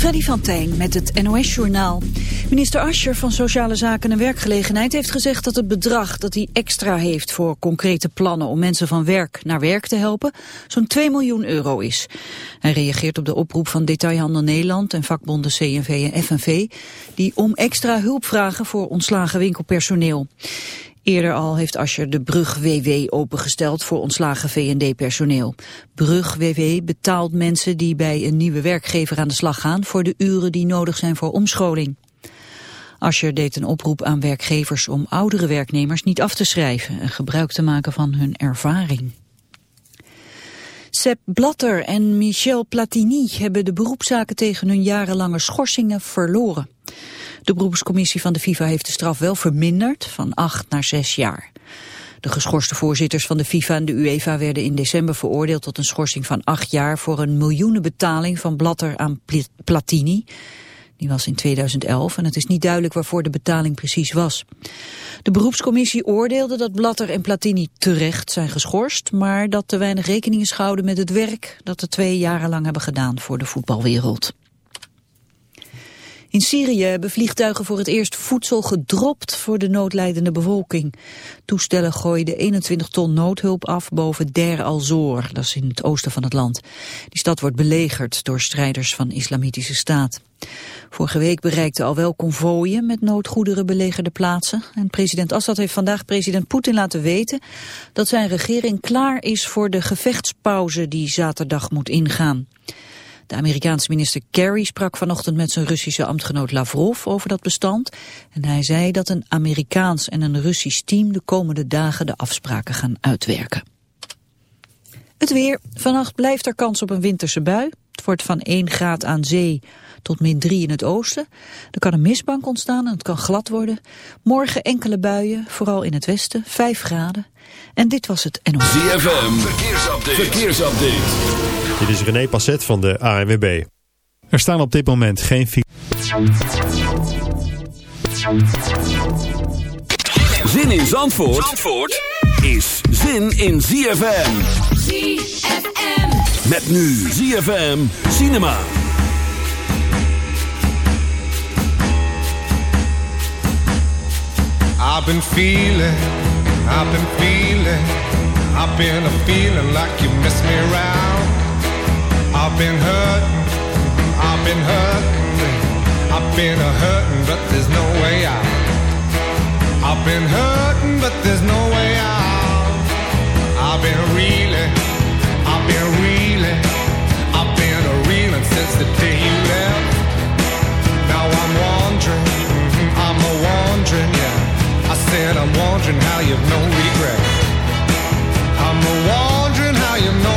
Freddy van Tijn met het NOS-journaal. Minister Ascher van Sociale Zaken en Werkgelegenheid heeft gezegd dat het bedrag dat hij extra heeft voor concrete plannen om mensen van werk naar werk te helpen zo'n 2 miljoen euro is. Hij reageert op de oproep van Detailhandel Nederland en vakbonden CNV en FNV die om extra hulp vragen voor ontslagen winkelpersoneel. Eerder al heeft Ascher de Brug WW opengesteld voor ontslagen VND-personeel. Brug WW betaalt mensen die bij een nieuwe werkgever aan de slag gaan voor de uren die nodig zijn voor omscholing. Ascher deed een oproep aan werkgevers om oudere werknemers niet af te schrijven en gebruik te maken van hun ervaring. Sepp Blatter en Michel Platini hebben de beroepszaken tegen hun jarenlange schorsingen verloren. De beroepscommissie van de FIFA heeft de straf wel verminderd, van acht naar zes jaar. De geschorste voorzitters van de FIFA en de UEFA werden in december veroordeeld tot een schorsing van acht jaar voor een miljoenenbetaling van Blatter aan Platini. Die was in 2011 en het is niet duidelijk waarvoor de betaling precies was. De beroepscommissie oordeelde dat Blatter en Platini terecht zijn geschorst, maar dat te weinig rekening is gehouden met het werk dat de twee jarenlang hebben gedaan voor de voetbalwereld. In Syrië hebben vliegtuigen voor het eerst voedsel gedropt voor de noodlijdende bevolking. Toestellen gooiden 21 ton noodhulp af boven Der al-Zor, dat is in het oosten van het land. Die stad wordt belegerd door strijders van islamitische staat. Vorige week bereikten al wel konvooien met noodgoederen belegerde plaatsen. En president Assad heeft vandaag president Poetin laten weten dat zijn regering klaar is voor de gevechtspauze die zaterdag moet ingaan. De Amerikaanse minister Kerry sprak vanochtend met zijn Russische ambtgenoot Lavrov over dat bestand. En hij zei dat een Amerikaans en een Russisch team de komende dagen de afspraken gaan uitwerken. Het weer. Vannacht blijft er kans op een winterse bui. Wordt van 1 graad aan zee tot min 3 in het oosten. Er kan een mistbank ontstaan en het kan glad worden. Morgen enkele buien, vooral in het westen, 5 graden. En dit was het NOS. ZFM, verkeersupdate. verkeersupdate. Dit is René Passet van de ANWB. Er staan op dit moment geen... Zin in Zandvoort, Zandvoort is zin in ZFM. ZFM. Met nu ZFM Cinema. I've been feeling, I've been feeling, I've been a feeling like you miss me around. I've been hurting, I've been hurting, I've been a hurting, but there's no way out. I've been hurting, but there's no way out. I've been reeling, been reeling, I've been reeling since the day you left. Now I'm wandering, mhm, I'm a wandering, yeah. I said I'm wondering how you've no regret. I'm a wondering how you've no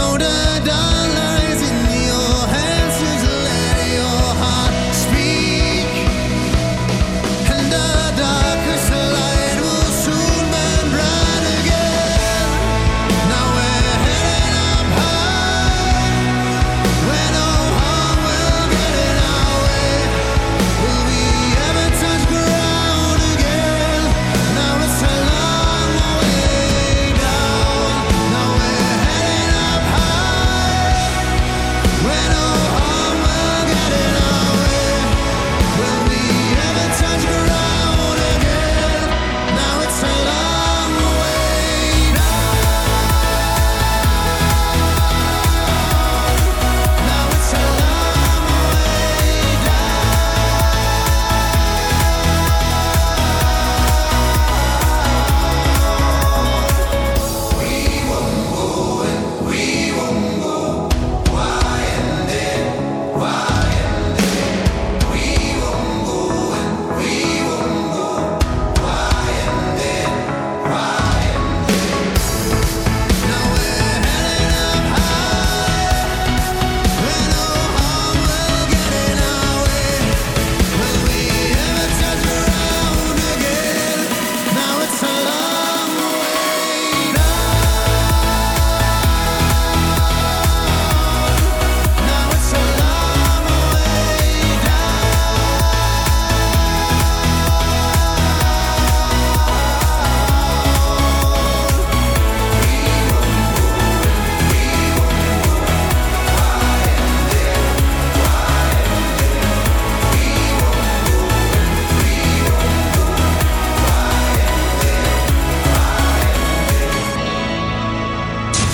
notice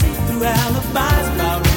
through alibis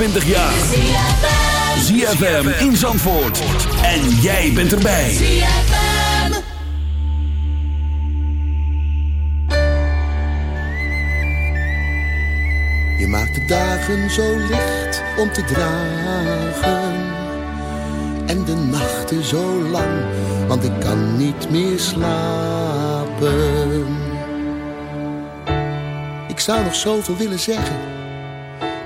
25 jaar. ZFM in Zandvoort. En jij bent erbij. Je maakt de dagen zo licht om te dragen. En de nachten zo lang, want ik kan niet meer slapen. Ik zou nog zoveel willen zeggen,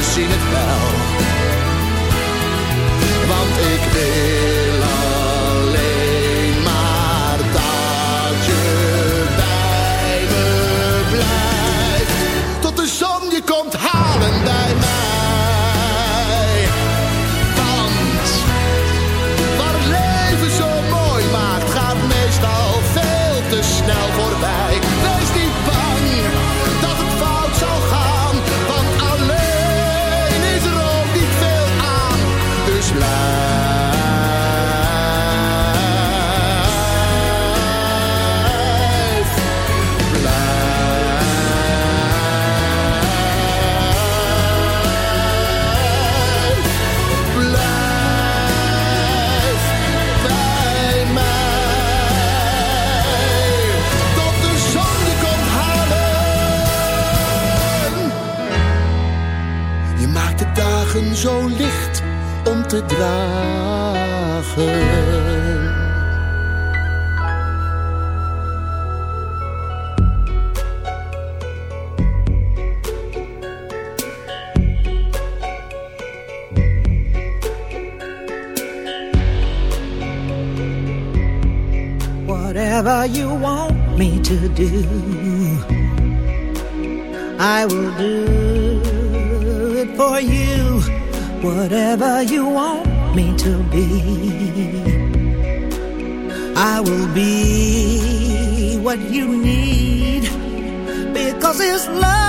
Schat, we zien het wel. Want ik wil alleen maar dat je bij me blijft. Tot de zon je komt halen bij mij. Want het leven zo mooi maakt, gaat meestal veel te snel voorbij. Dragen. Whatever you want me to do, Whatever you want me to be, I will be what you need. Because it's love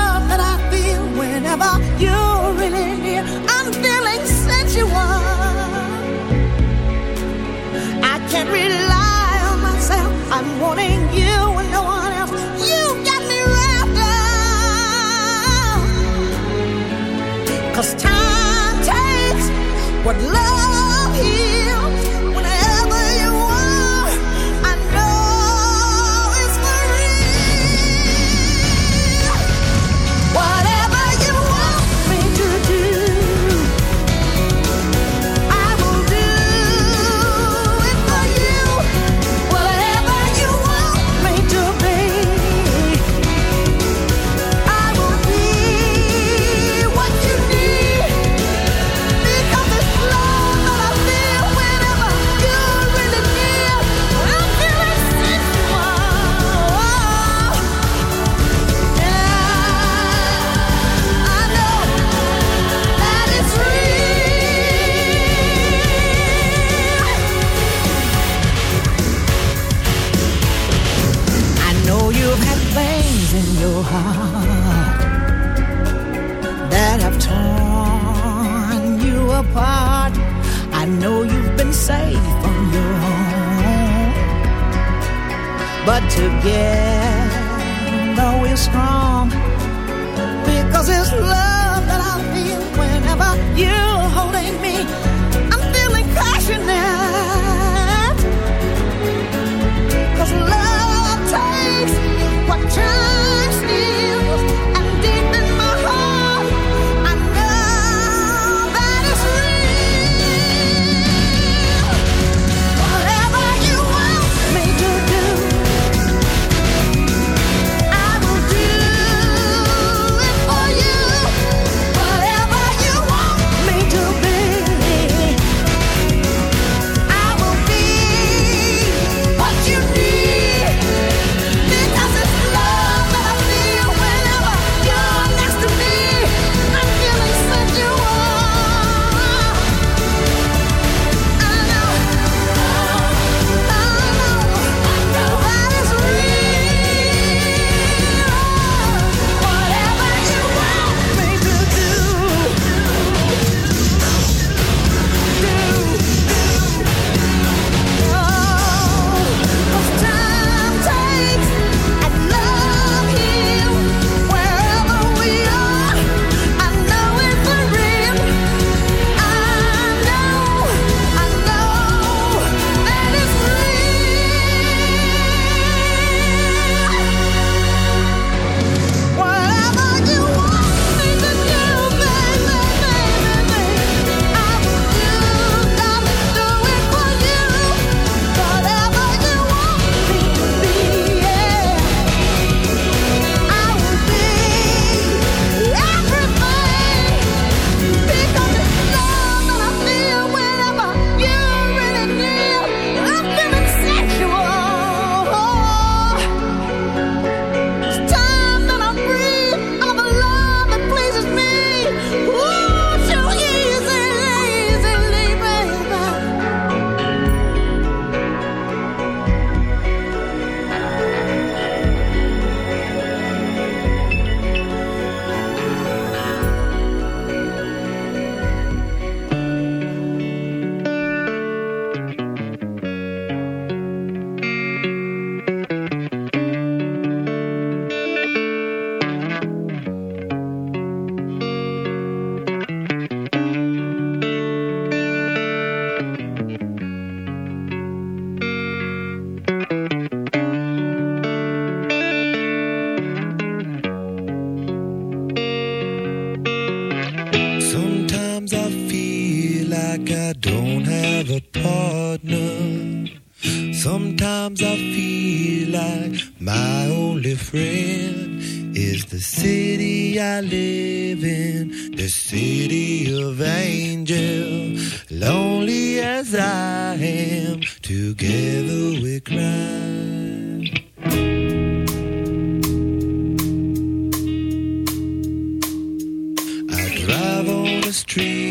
tree.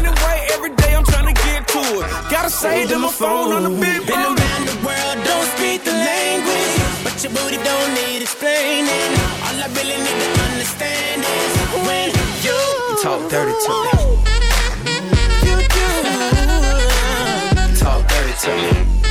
Gotta say to my phone on the big Been around the world, don't speak the language, but your booty don't need explaining. All I really need to understand is when you You talk dirty to me. you do. You talk dirty to me.